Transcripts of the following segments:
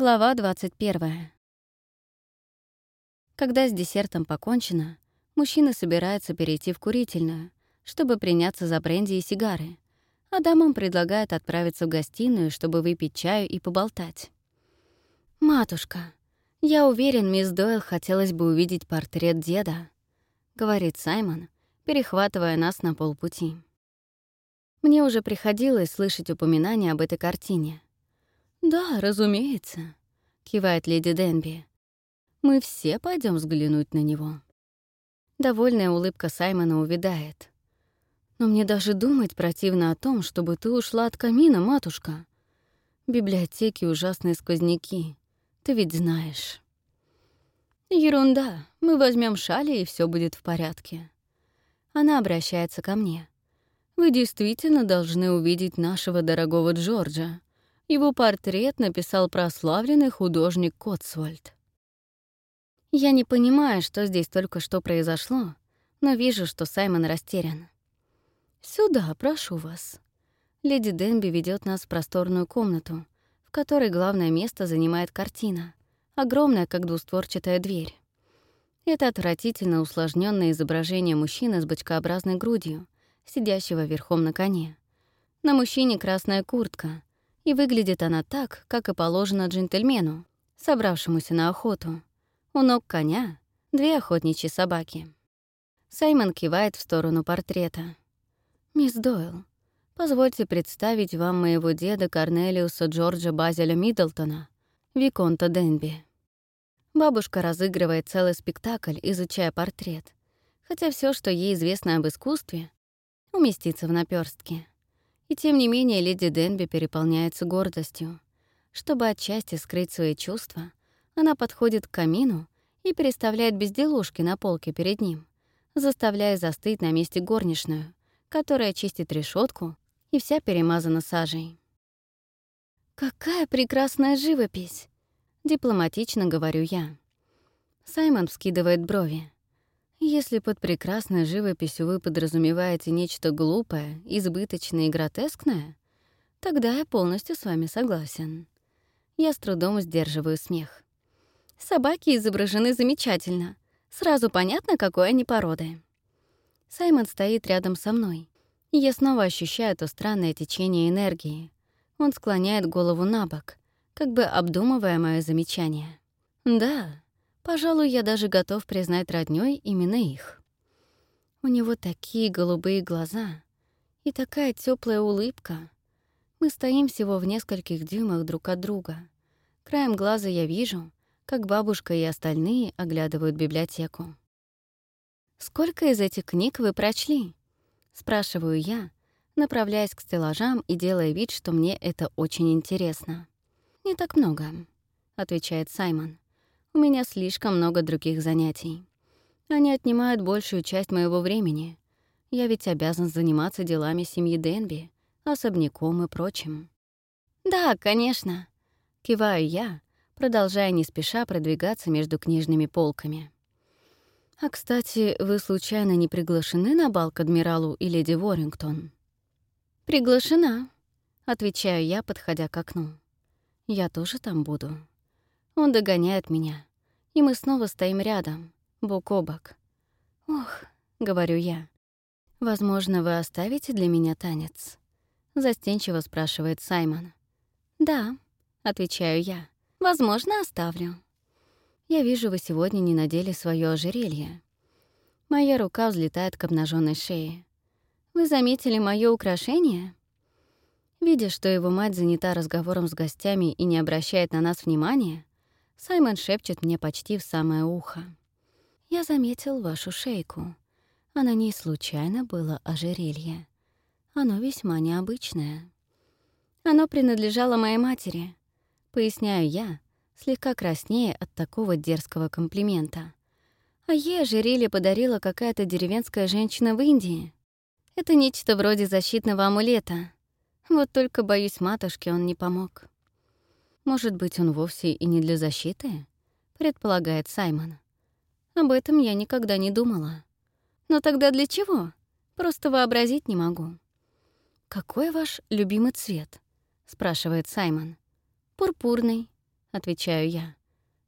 Глава 21. Когда с десертом покончено, мужчины собираются перейти в курительную, чтобы приняться за бренди и сигары, а дамам предлагают отправиться в гостиную, чтобы выпить чаю и поболтать. «Матушка, я уверен, мисс Дойл хотелось бы увидеть портрет деда», — говорит Саймон, перехватывая нас на полпути. Мне уже приходилось слышать упоминания об этой картине — «Да, разумеется», — кивает леди Денби. «Мы все пойдем взглянуть на него». Довольная улыбка Саймона увядает. «Но мне даже думать противно о том, чтобы ты ушла от камина, матушка. В библиотеке ужасные сквозняки, ты ведь знаешь». «Ерунда, мы возьмем шали, и все будет в порядке». Она обращается ко мне. «Вы действительно должны увидеть нашего дорогого Джорджа. Его портрет написал прославленный художник Котсвольд. Я не понимаю, что здесь только что произошло, но вижу, что Саймон растерян. «Сюда, прошу вас». Леди Денби ведет нас в просторную комнату, в которой главное место занимает картина, огромная, как двустворчатая дверь. Это отвратительно усложненное изображение мужчины с бочкообразной грудью, сидящего верхом на коне. На мужчине красная куртка, и выглядит она так, как и положено джентльмену, собравшемуся на охоту. У ног коня — две охотничьи собаки. Саймон кивает в сторону портрета. «Мисс Дойл, позвольте представить вам моего деда Корнелиуса Джорджа Базеля Миддлтона, Виконта Денби». Бабушка разыгрывает целый спектакль, изучая портрет, хотя все, что ей известно об искусстве, уместится в наперстке. И тем не менее леди Денби переполняется гордостью. Чтобы отчасти скрыть свои чувства, она подходит к камину и переставляет безделушки на полке перед ним, заставляя застыть на месте горничную, которая чистит решетку и вся перемазана сажей. «Какая прекрасная живопись!» — дипломатично говорю я. Саймон вскидывает брови. Если под прекрасной живописью вы подразумеваете нечто глупое, избыточное и гротескное, тогда я полностью с вами согласен. Я с трудом сдерживаю смех. Собаки изображены замечательно. Сразу понятно, какой они породы. Саймон стоит рядом со мной, я снова ощущаю то странное течение энергии. Он склоняет голову на бок, как бы обдумывая мое замечание. Да, Пожалуй, я даже готов признать роднёй именно их. У него такие голубые глаза и такая теплая улыбка. Мы стоим всего в нескольких дюймах друг от друга. Краем глаза я вижу, как бабушка и остальные оглядывают библиотеку. «Сколько из этих книг вы прочли?» — спрашиваю я, направляясь к стеллажам и делая вид, что мне это очень интересно. «Не так много», — отвечает Саймон. У меня слишком много других занятий. Они отнимают большую часть моего времени. Я ведь обязан заниматься делами семьи Денби, особняком и прочим. «Да, конечно», — киваю я, продолжая не спеша продвигаться между книжными полками. «А, кстати, вы случайно не приглашены на бал к адмиралу и леди Ворингтон?» «Приглашена», — отвечаю я, подходя к окну. «Я тоже там буду». Он догоняет меня и мы снова стоим рядом, бок о бок. «Ох», — говорю я, — «возможно, вы оставите для меня танец?» Застенчиво спрашивает Саймон. «Да», — отвечаю я, — «возможно, оставлю». «Я вижу, вы сегодня не надели свое ожерелье». Моя рука взлетает к обнаженной шее. «Вы заметили мое украшение?» Видя, что его мать занята разговором с гостями и не обращает на нас внимания, Саймон шепчет мне почти в самое ухо. «Я заметил вашу шейку. А на ней случайно было ожерелье. Оно весьма необычное. Оно принадлежало моей матери. Поясняю я, слегка краснее от такого дерзкого комплимента. А ей ожерелье подарила какая-то деревенская женщина в Индии. Это нечто вроде защитного амулета. Вот только, боюсь, матушке он не помог. Может быть, он вовсе и не для защиты? Предполагает Саймон. Об этом я никогда не думала. Но тогда для чего? Просто вообразить не могу. «Какой ваш любимый цвет?» — спрашивает Саймон. «Пурпурный», —— отвечаю я.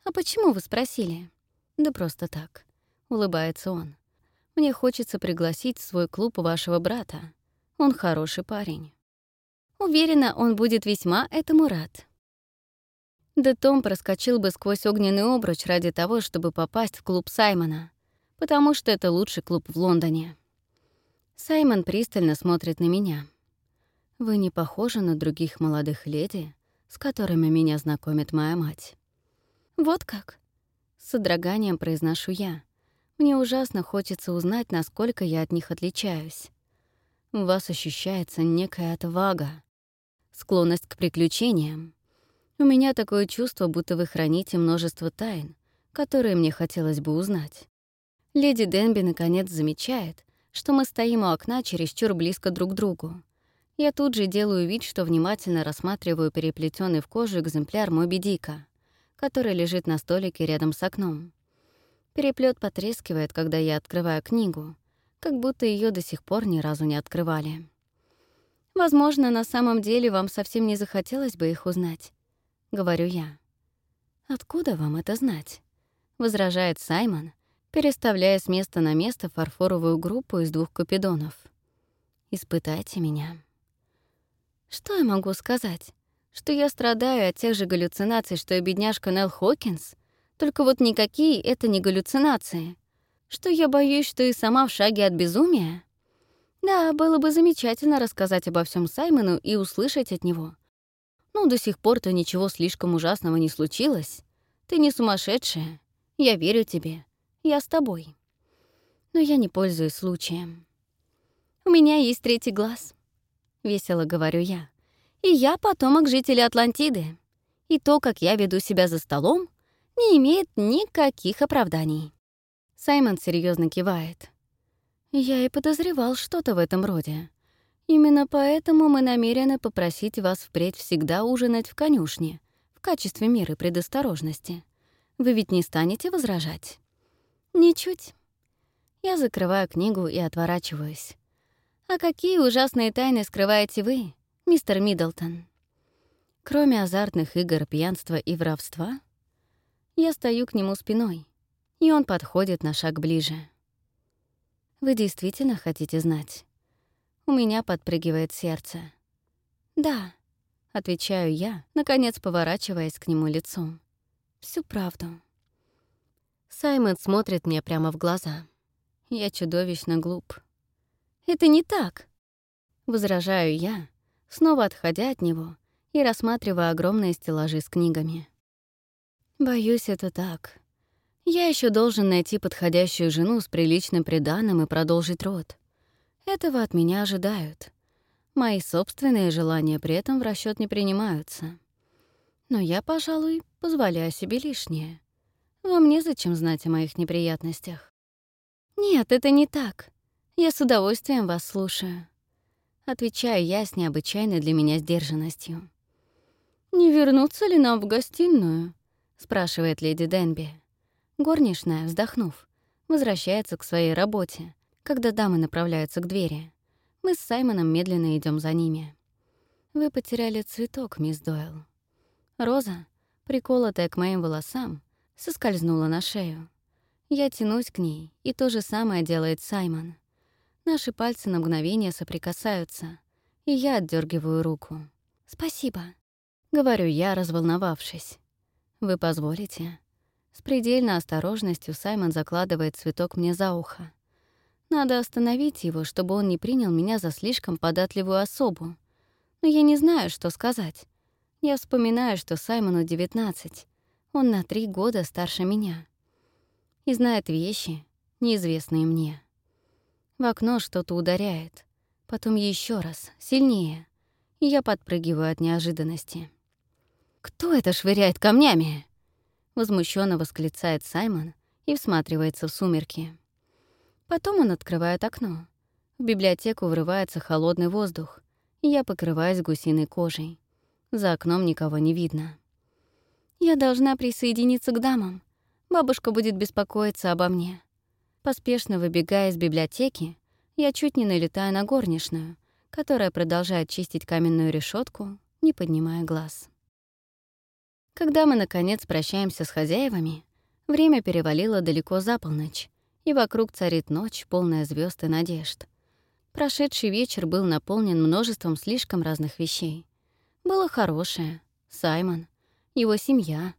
«А почему вы спросили?» «Да просто так», — улыбается он. «Мне хочется пригласить в свой клуб вашего брата. Он хороший парень». Уверена, он будет весьма этому рад. Да Том проскочил бы сквозь огненный обруч ради того, чтобы попасть в клуб Саймона, потому что это лучший клуб в Лондоне. Саймон пристально смотрит на меня. «Вы не похожи на других молодых леди, с которыми меня знакомит моя мать». «Вот как?» С содроганием произношу я. Мне ужасно хочется узнать, насколько я от них отличаюсь. У вас ощущается некая отвага, склонность к приключениям. У меня такое чувство, будто вы храните множество тайн, которые мне хотелось бы узнать. Леди Денби наконец замечает, что мы стоим у окна чересчур близко друг к другу. Я тут же делаю вид, что внимательно рассматриваю переплетенный в кожу экземпляр Моби Дика, который лежит на столике рядом с окном. Переплет потрескивает, когда я открываю книгу, как будто ее до сих пор ни разу не открывали. Возможно, на самом деле вам совсем не захотелось бы их узнать, — говорю я. «Откуда вам это знать?» — возражает Саймон, переставляя с места на место фарфоровую группу из двух купидонов. «Испытайте меня». Что я могу сказать? Что я страдаю от тех же галлюцинаций, что и бедняжка Нелл Хокинс? Только вот никакие это не галлюцинации. Что я боюсь, что и сама в шаге от безумия? Да, было бы замечательно рассказать обо всем Саймону и услышать от него. Но до сих пор-то ничего слишком ужасного не случилось. Ты не сумасшедшая. Я верю тебе. Я с тобой. Но я не пользуюсь случаем. У меня есть третий глаз. Весело говорю я. И я потомок жителей Атлантиды. И то, как я веду себя за столом, не имеет никаких оправданий. Саймон серьезно кивает. Я и подозревал что-то в этом роде. Именно поэтому мы намерены попросить вас впредь всегда ужинать в конюшне, в качестве меры предосторожности. Вы ведь не станете возражать? Ничуть. Я закрываю книгу и отворачиваюсь. А какие ужасные тайны скрываете вы, мистер Миддлтон? Кроме азартных игр, пьянства и воровства, я стою к нему спиной, и он подходит на шаг ближе. Вы действительно хотите знать? У меня подпрыгивает сердце. «Да», — отвечаю я, наконец поворачиваясь к нему лицом. Всю правду». Саймон смотрит мне прямо в глаза. Я чудовищно глуп. «Это не так», — возражаю я, снова отходя от него и рассматривая огромные стеллажи с книгами. «Боюсь, это так. Я еще должен найти подходящую жену с приличным приданым и продолжить род. Этого от меня ожидают. Мои собственные желания при этом в расчет не принимаются. Но я, пожалуй, позволяю себе лишнее. Вам незачем знать о моих неприятностях. Нет, это не так. Я с удовольствием вас слушаю. Отвечаю я с необычайной для меня сдержанностью. «Не вернуться ли нам в гостиную?» — спрашивает леди Денби. Горничная, вздохнув, возвращается к своей работе, когда дамы направляются к двери. Мы с Саймоном медленно идем за ними. «Вы потеряли цветок, мисс Дойл». Роза, приколотая к моим волосам, соскользнула на шею. Я тянусь к ней, и то же самое делает Саймон. Наши пальцы на мгновение соприкасаются, и я отдергиваю руку. «Спасибо», — говорю я, разволновавшись. «Вы позволите?» С предельной осторожностью Саймон закладывает цветок мне за ухо. Надо остановить его, чтобы он не принял меня за слишком податливую особу. Но я не знаю, что сказать. Я вспоминаю, что Саймону 19. Он на три года старше меня. И знает вещи, неизвестные мне. В окно что-то ударяет. Потом еще раз, сильнее. И я подпрыгиваю от неожиданности. «Кто это швыряет камнями?» Возмущенно восклицает Саймон и всматривается в сумерки. Потом он открывает окно. В библиотеку врывается холодный воздух, и я покрываюсь гусиной кожей. За окном никого не видно. Я должна присоединиться к дамам. Бабушка будет беспокоиться обо мне. Поспешно выбегая из библиотеки, я чуть не налетаю на горничную, которая продолжает чистить каменную решетку, не поднимая глаз. Когда мы, наконец, прощаемся с хозяевами, время перевалило далеко за полночь, и вокруг царит ночь, полная звезд и надежд. Прошедший вечер был наполнен множеством слишком разных вещей. Было хорошее, Саймон, его семья,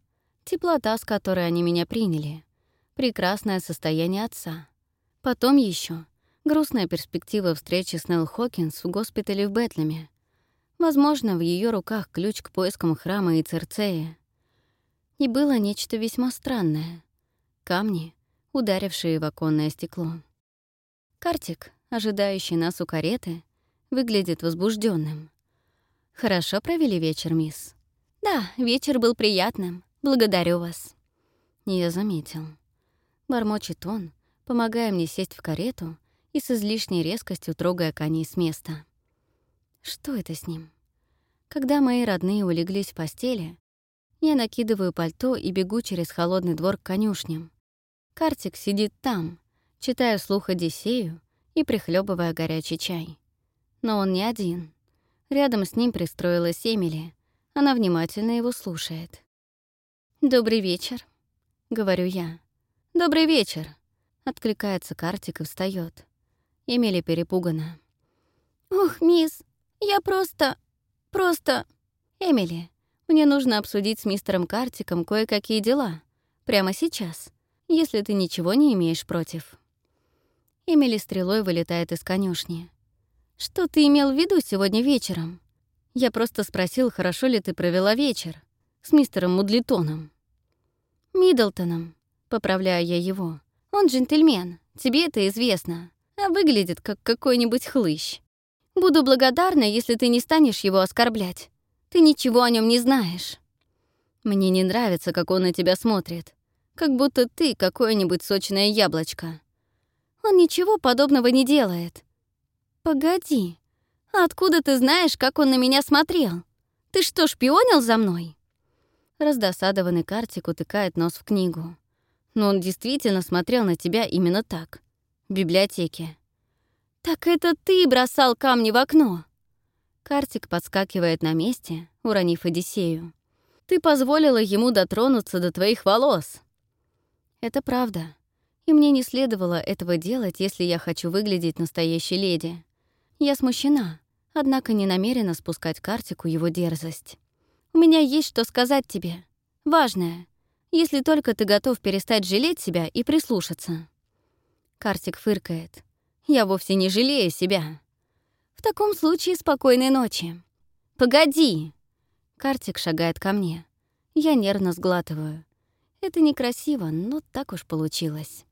теплота, с которой они меня приняли, прекрасное состояние отца. Потом еще грустная перспектива встречи с Нелл Хокинс в госпитале в Бетлеме. Возможно, в ее руках ключ к поискам храма и Церцея. И было нечто весьма странное. Камни, ударившие в оконное стекло. Картик, ожидающий нас у кареты, выглядит возбужденным. «Хорошо провели вечер, мисс?» «Да, вечер был приятным. Благодарю вас». Я заметил. Бормочет он, помогая мне сесть в карету и с излишней резкостью трогая коней с места. Что это с ним? Когда мои родные улеглись в постели, я накидываю пальто и бегу через холодный двор к конюшням. Картик сидит там, читая вслух Одиссею и прихлебывая горячий чай. Но он не один. Рядом с ним пристроилась Эмили. Она внимательно его слушает. «Добрый вечер», — говорю я. «Добрый вечер», — откликается Картик и встает. Эмили перепугана. «Ох, мисс, я просто... просто...» «Эмили, мне нужно обсудить с мистером Картиком кое-какие дела. Прямо сейчас, если ты ничего не имеешь против». Эмили стрелой вылетает из конюшни. «Что ты имел в виду сегодня вечером?» Я просто спросил, хорошо ли ты провела вечер с мистером Мудлитоном. «Миддлтоном», — поправляю я его. «Он джентльмен, тебе это известно, а выглядит как какой-нибудь хлыщ. Буду благодарна, если ты не станешь его оскорблять. Ты ничего о нем не знаешь. Мне не нравится, как он на тебя смотрит. Как будто ты какое-нибудь сочное яблочко. Он ничего подобного не делает. Погоди. А откуда ты знаешь, как он на меня смотрел? Ты что, шпионил за мной? Раздосадованный Картик утыкает нос в книгу. Но он действительно смотрел на тебя именно так. В библиотеке. «Так это ты бросал камни в окно!» Картик подскакивает на месте, уронив Одиссею. «Ты позволила ему дотронуться до твоих волос!» Это правда. И мне не следовало этого делать, если я хочу выглядеть настоящей леди. Я смущена, однако не намерена спускать Картику его дерзость. «У меня есть что сказать тебе. Важное. Если только ты готов перестать жалеть себя и прислушаться». Картик фыркает. «Я вовсе не жалею себя. В таком случае спокойной ночи. Погоди!» Картик шагает ко мне. Я нервно сглатываю. Это некрасиво, но так уж получилось.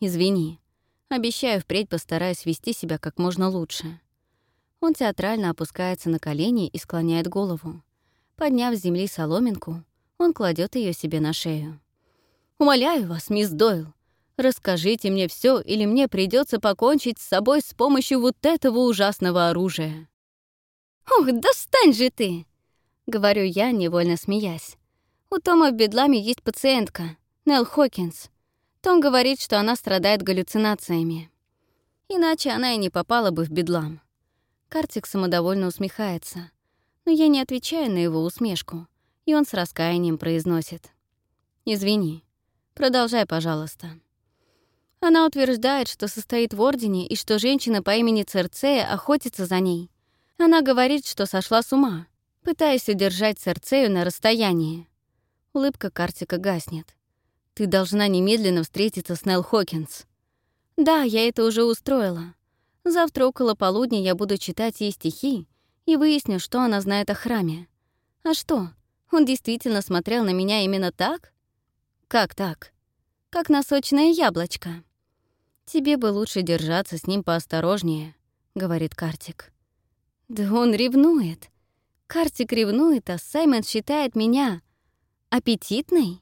Извини. Обещаю, впредь постараюсь вести себя как можно лучше. Он театрально опускается на колени и склоняет голову. Подняв с земли соломинку, он кладет ее себе на шею. «Умоляю вас, мисс Дойл, Расскажите мне все, или мне придется покончить с собой с помощью вот этого ужасного оружия». «Ух, достань же ты!» — говорю я, невольно смеясь. «У Тома в Бедламе есть пациентка, Нелл Хокинс. Том говорит, что она страдает галлюцинациями. Иначе она и не попала бы в Бедлам». Картик самодовольно усмехается, но я не отвечаю на его усмешку, и он с раскаянием произносит. «Извини. Продолжай, пожалуйста». Она утверждает, что состоит в Ордене и что женщина по имени Церцея охотится за ней. Она говорит, что сошла с ума, пытаясь удержать Церцею на расстоянии. Улыбка Картика гаснет. «Ты должна немедленно встретиться с Нелл Хокинс». «Да, я это уже устроила. Завтра около полудня я буду читать ей стихи и выясню, что она знает о храме. А что, он действительно смотрел на меня именно так? Как так? Как на сочное яблочко. «Тебе бы лучше держаться с ним поосторожнее», — говорит Картик. «Да он ревнует. Картик ревнует, а Саймон считает меня аппетитной?»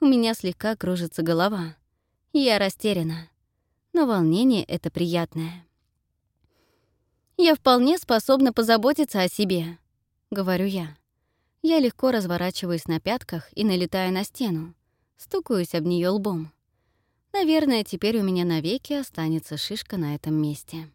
У меня слегка кружится голова. Я растеряна. Но волнение это приятное. «Я вполне способна позаботиться о себе», — говорю я. Я легко разворачиваюсь на пятках и налетаю на стену. Стукаюсь об нее лбом. Наверное, теперь у меня навеки останется шишка на этом месте.